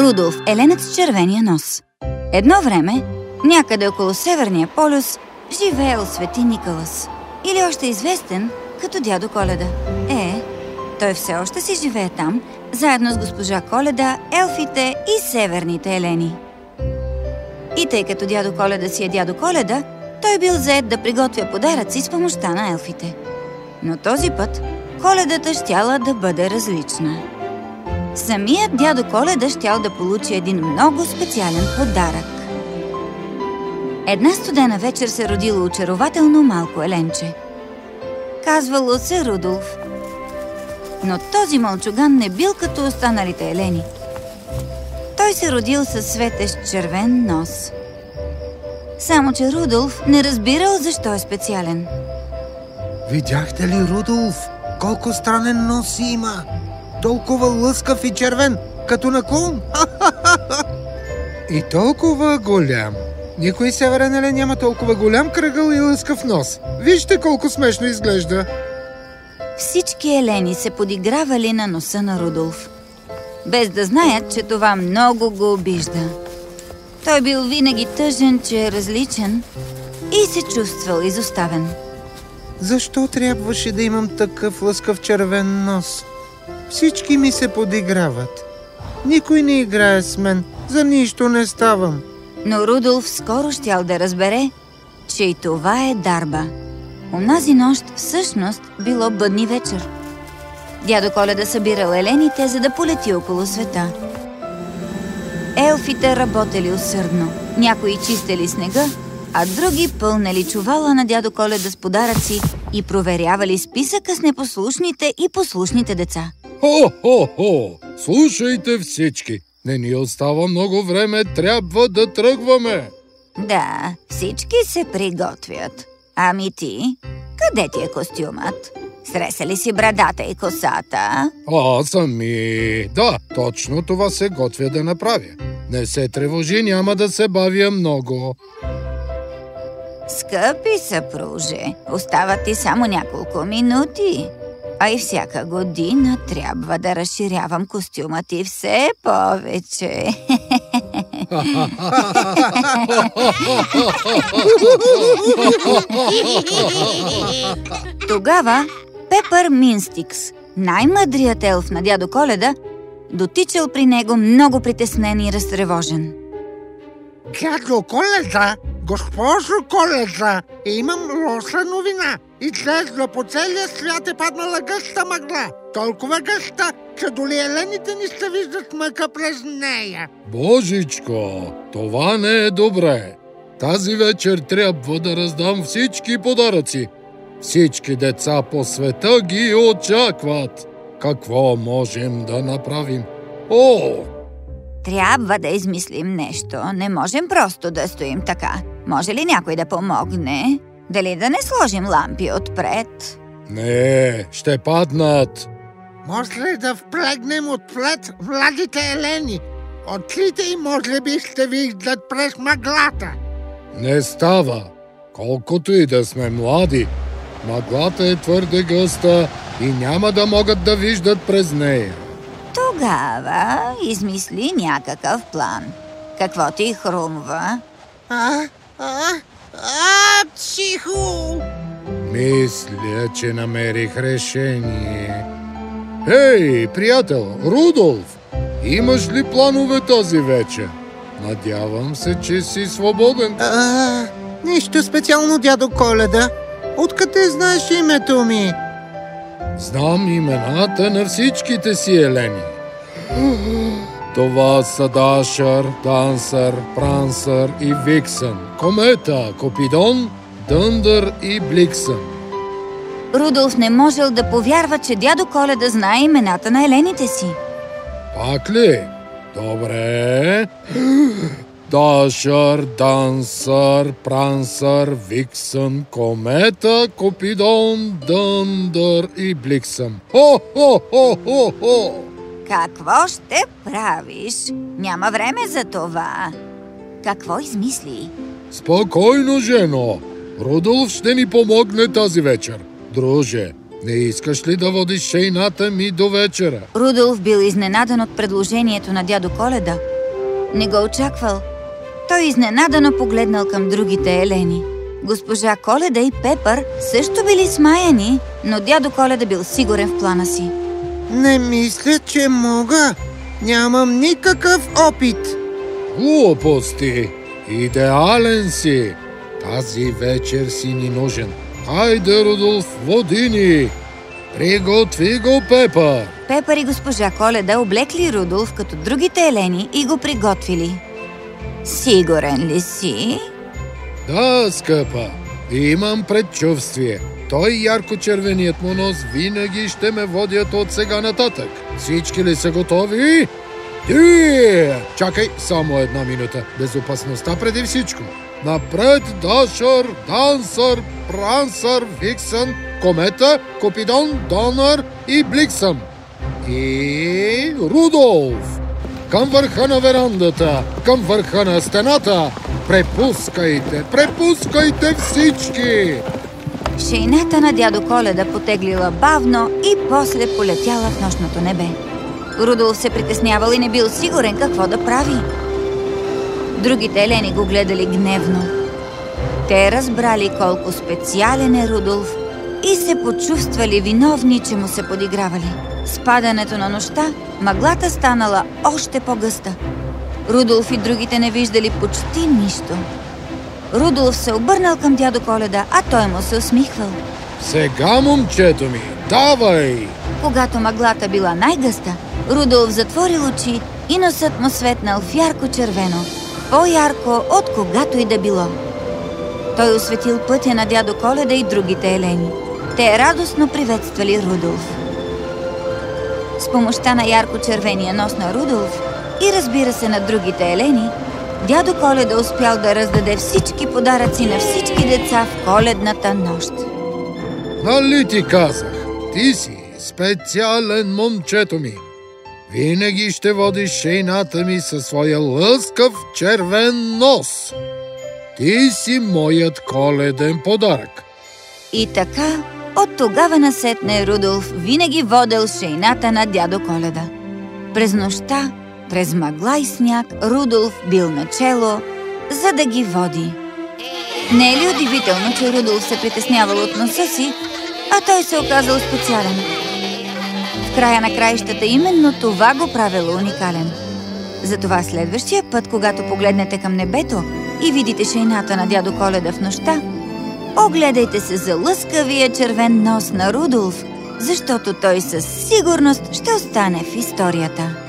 Рудолф, еленът с червения нос. Едно време, някъде около Северния полюс, живеел свети Николас. Или още известен като дядо Коледа. Е, той все още си живее там, заедно с госпожа Коледа, елфите и северните елени. И тъй като дядо Коледа си е дядо Коледа, той бил заед да приготвя подаръци с помощта на елфите. Но този път Коледата щяла да бъде различна. Самият дядо Коледа щял да получи един много специален подарък. Една студена вечер се родило очарователно малко еленче. Казвало се Рудолф. Но този мълчуган не бил като останалите елени. Той се родил със светещ червен нос. Само, че Рудолф не разбирал защо е специален. Видяхте ли, Рудолф? Колко странен нос има! Толкова лъскав и червен, като на клон! И толкова голям. Никой северен елен няма толкова голям кръгъл и лъскав нос. Вижте колко смешно изглежда. Всички елени се подигравали на носа на Рудолф, без да знаят, че това много го обижда. Той бил винаги тъжен, че е различен и се чувствал изоставен. Защо трябваше да имам такъв лъскав червен нос? Всички ми се подиграват. Никой не играе с мен, за нищо не ставам. Но Рудолф скоро щял да разбере, че и това е дарба. Онази нощ всъщност било бъдни вечер. Дядо Коледа събирал елените, за да полети около света. Елфите работели усърдно. Някои чистели снега, а други пълнели чувала на дядо Коледа с подаръци и проверявали списъка с непослушните и послушните деца. Хо-хо-хо! Слушайте всички! Не ни остава много време, трябва да тръгваме! Да, всички се приготвят. Ами ти? Къде ти е костюмът? Среса ли си брадата и косата? А, сами... Да, точно това се готвя да направя. Не се тревожи, няма да се бавя много. Скъпи съпруже, остават ти само няколко минути. А и всяка година трябва да разширявам костюма ти все повече. Тогава Пепър Минстикс, най-мъдрият елф на дядо Коледа, дотичал при него много притеснен и разтревожен. Дядо Коледа, госпожо Коледа, имам лоша новина. Изглежда по целия свят е паднала гъста мъгла. Толкова гъста, че доли елените ни ще виждат мъка през нея. Божичко, това не е добре. Тази вечер трябва да раздам всички подаръци. Всички деца по света ги очакват. Какво можем да направим? О! Трябва да измислим нещо. Не можем просто да стоим така. Може ли някой да помогне? Дали да не сложим лампи отпред? Не, ще паднат. Може ли да вплегнем отпред младите елени? Отлите и може би ще виждат през мъглата. Не става. Колкото и да сме млади, мъглата е твърде гъста и няма да могат да виждат през нея. Тогава измисли някакъв план. Какво ти хрумва? А, а, а, психо! Мисля, че намерих решение. Хей, приятел, Рудолф! Имаш ли планове тази вечер? Надявам се, че си свободен. А, нищо специално, дядо Коледа. Откъде знаеш името ми? Знам имената на всичките си елени. Това са Дашър, Дансър, Прансър и Виксън, Комета, Копидон, Дъндър и Бликсън. Рудолф не можел да повярва, че дядо Коледа знае имената на елените си. Пак ли? Добре. Дашър, Дансър, Прансър, Виксън, Комета, Копидон, Дъндър и Бликсън. Хо-хо-хо-хо-хо! Какво ще правиш? Няма време за това. Какво измисли? Спокойно, жено. Рудолф ще ни помогне тази вечер. Друже, Не искаш ли да водиш шейната ми до вечера? Рудолф бил изненадан от предложението на дядо Коледа. Не го очаквал. Той изненадано погледнал към другите елени. Госпожа Коледа и Пепър също били смаяни, но дядо Коледа бил сигурен в плана си. Не мисля, че мога. Нямам никакъв опит. Глупости! Идеален си! Тази вечер си ни нужен. Хайде, Рудолф, води ни! Приготви го, Пепа! Пепър и госпожа Коледа облекли Рудолф като другите елени и го приготвили. Сигурен ли си? Да, скъпа, имам предчувствие. Той ярко-червеният му нос винаги ще ме водят от сега нататък. Всички ли са готови? Ти! Чакай само една минута. Безопасността преди всичко. Напред Дашър, Дансър, Прансър, Виксън, Комета, Копидон, Донър и Бликсъм. И Рудолф! Към върха на верандата, към върха на стената. Препускайте, препускайте всички! Шейната на дядо Коледа потеглила бавно и после полетяла в нощното небе. Рудолф се притеснявал и не бил сигурен какво да прави. Другите елени го гледали гневно. Те разбрали колко специален е Рудолф и се почувствали виновни, че му се подигравали. С падането на нощта мъглата станала още по-гъста. Рудолф и другите не виждали почти нищо. Рудолф се обърнал към дядо Коледа, а той му се усмихвал. Сега, момчето ми, давай! Когато мъглата била най-гъста, Рудолф затворил очи и носът му светнал в ярко-червено, по-ярко от когато и да било. Той осветил пътя на дядо Коледа и другите елени. Те радостно приветствали Рудолф. С помощта на ярко-червения нос на Рудолф и разбира се на другите елени, дядо Коледа успял да раздаде всички подаръци на всички деца в коледната нощ. Нали ти казах? Ти си специален момчето ми. Винаги ще водиш шейната ми със своя лъскав червен нос. Ти си моят коледен подарък. И така, от тогава насетне Рудолф винаги водел шейната на дядо Коледа. През нощта, през мъгла и сняг, Рудолф бил начело, за да ги води. Не е ли удивително, че Рудолф се притеснявал от носа си, а той се оказал специален? В края на краищата именно това го правило уникален. Затова следващия път, когато погледнете към небето и видите шейната на дядо Коледа в нощта, огледайте се за лъскавия червен нос на Рудолф, защото той със сигурност ще остане в историята.